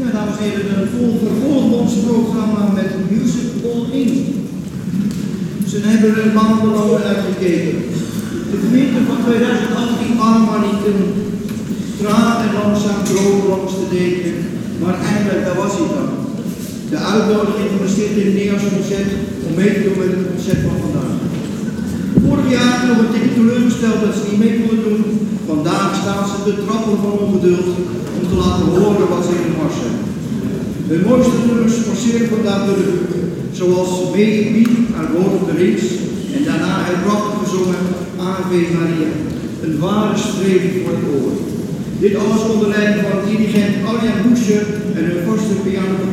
Ja, dames en heren, dan vervolgen ons programma met Music All In. Ze hebben er maandenlang uitgekeken. De gemeente van 2018 Armanieten traag en langzaam droog langs de deken, maar eindelijk, daar was hij dan. De uitnodiging van de stichting Neas Concert om mee te doen met het concert van vandaag. Vorig jaar nog een tikje teleurgesteld dat ze niet mee konden doen. Te trappen van ongeduld om te laten horen wat ze in de mars hebben. Hun mooiste nummers passeren vandaag de buurt, zoals Maybe aan Lord of the Rings en daarna het prachtig gezongen Ave Maria. Een ware streven voor het oor. Dit alles onder leiding van dirigent Arjan Boesje en hun vaste Rijn.